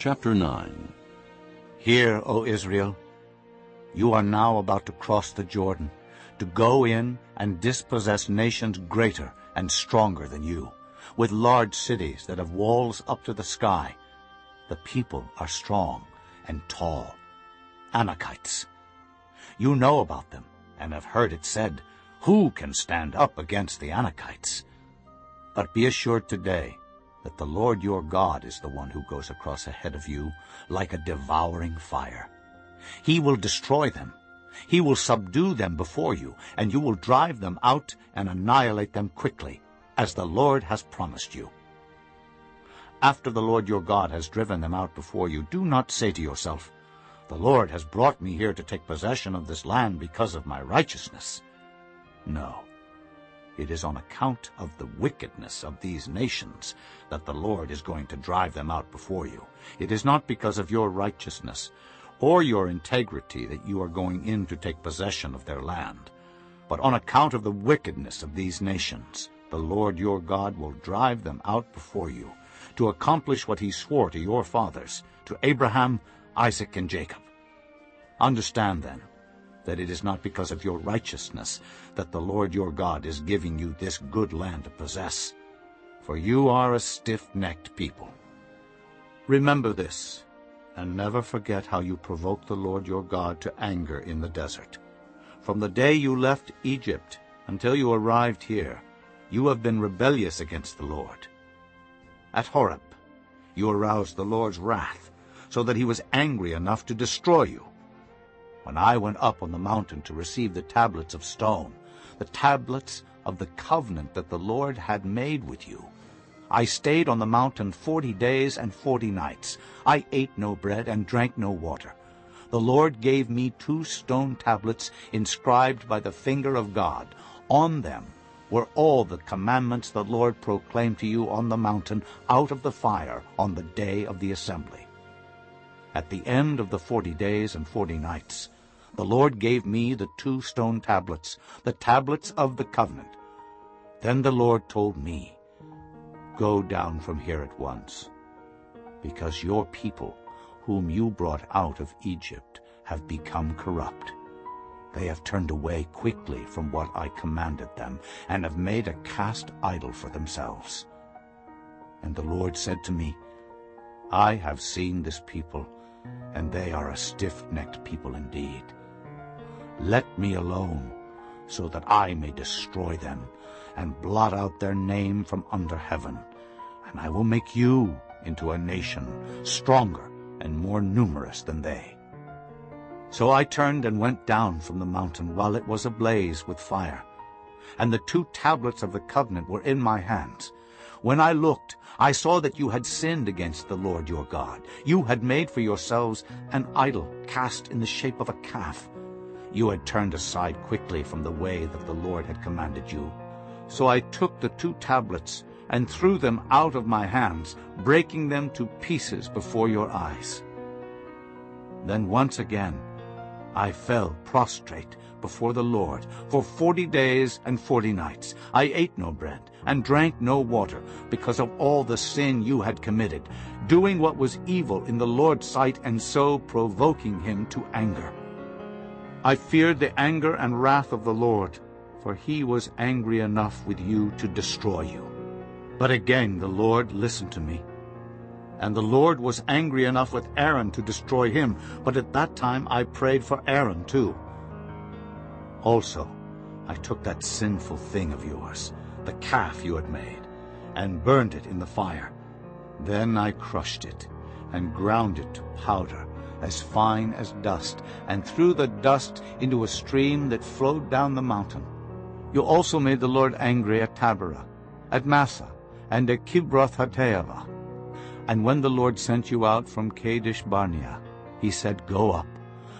Chapter 9 Hear, O Israel, you are now about to cross the Jordan, to go in and dispossess nations greater and stronger than you, with large cities that have walls up to the sky. The people are strong and tall, Anakites. You know about them and have heard it said, Who can stand up against the Anakites? But be assured today that the Lord your God is the one who goes across ahead of you like a devouring fire. He will destroy them. He will subdue them before you, and you will drive them out and annihilate them quickly, as the Lord has promised you. After the Lord your God has driven them out before you, do not say to yourself, The Lord has brought me here to take possession of this land because of my righteousness. No, it is on account of the wickedness of these nations that the Lord is going to drive them out before you. It is not because of your righteousness or your integrity that you are going in to take possession of their land, but on account of the wickedness of these nations. The Lord your God will drive them out before you to accomplish what he swore to your fathers, to Abraham, Isaac, and Jacob. Understand, then, that it is not because of your righteousness that the Lord your God is giving you this good land to possess, for you are a stiff-necked people. Remember this, and never forget how you provoked the Lord your God to anger in the desert. From the day you left Egypt until you arrived here, you have been rebellious against the Lord. At Horeb, you aroused the Lord's wrath, so that he was angry enough to destroy you. When I went up on the mountain to receive the tablets of stone, the tablets of the covenant that the Lord had made with you, I stayed on the mountain forty days and forty nights. I ate no bread and drank no water. The Lord gave me two stone tablets inscribed by the finger of God. On them were all the commandments the Lord proclaimed to you on the mountain out of the fire on the day of the assembly. At the end of the forty days and forty nights, the Lord gave me the two stone tablets, the tablets of the covenant. Then the Lord told me, Go down from here at once, because your people, whom you brought out of Egypt, have become corrupt. They have turned away quickly from what I commanded them, and have made a cast idol for themselves. And the Lord said to me, I have seen this people, and they are a stiff-necked people indeed. Let me alone, so that I may destroy them, and blot out their name from under heaven. And I will make you into a nation stronger and more numerous than they. So I turned and went down from the mountain while it was ablaze with fire. And the two tablets of the covenant were in my hands. When I looked, I saw that you had sinned against the Lord your God. You had made for yourselves an idol cast in the shape of a calf. You had turned aside quickly from the way that the Lord had commanded you. So I took the two tablets and threw them out of my hands, breaking them to pieces before your eyes. Then once again I fell prostrate before the Lord for forty days and forty nights. I ate no bread and drank no water because of all the sin you had committed, doing what was evil in the Lord's sight and so provoking him to anger. I feared the anger and wrath of the Lord, for he was angry enough with you to destroy you. But again the Lord listened to me. And the Lord was angry enough with Aaron to destroy him, but at that time I prayed for Aaron too. Also, I took that sinful thing of yours, the calf you had made, and burned it in the fire. Then I crushed it and ground it to powder, as fine as dust, and threw the dust into a stream that flowed down the mountain. You also made the Lord angry at Taberah, at Massah, and at Kibroth-hattaavah. And when the Lord sent you out from Kadesh Barnea, he said, Go up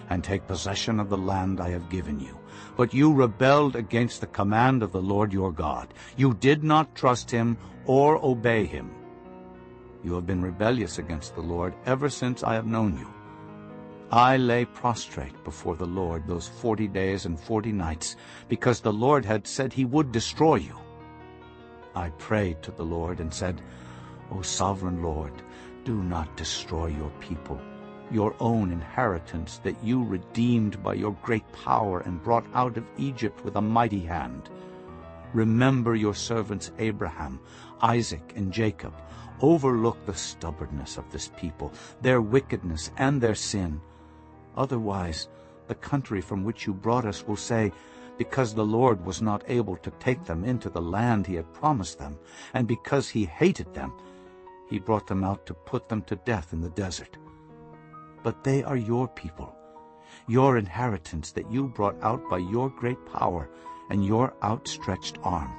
and take possession of the land I have given you. But you rebelled against the command of the Lord your God. You did not trust him or obey him. You have been rebellious against the Lord ever since I have known you. I lay prostrate before the Lord those forty days and forty nights, because the Lord had said he would destroy you. I prayed to the Lord and said, O sovereign Lord, Do not destroy your people, your own inheritance that you redeemed by your great power and brought out of Egypt with a mighty hand. Remember your servants Abraham, Isaac, and Jacob. Overlook the stubbornness of this people, their wickedness and their sin. Otherwise, the country from which you brought us will say, because the Lord was not able to take them into the land he had promised them, and because he hated them, he brought them out to put them to death in the desert. But they are your people, your inheritance that you brought out by your great power and your outstretched arm.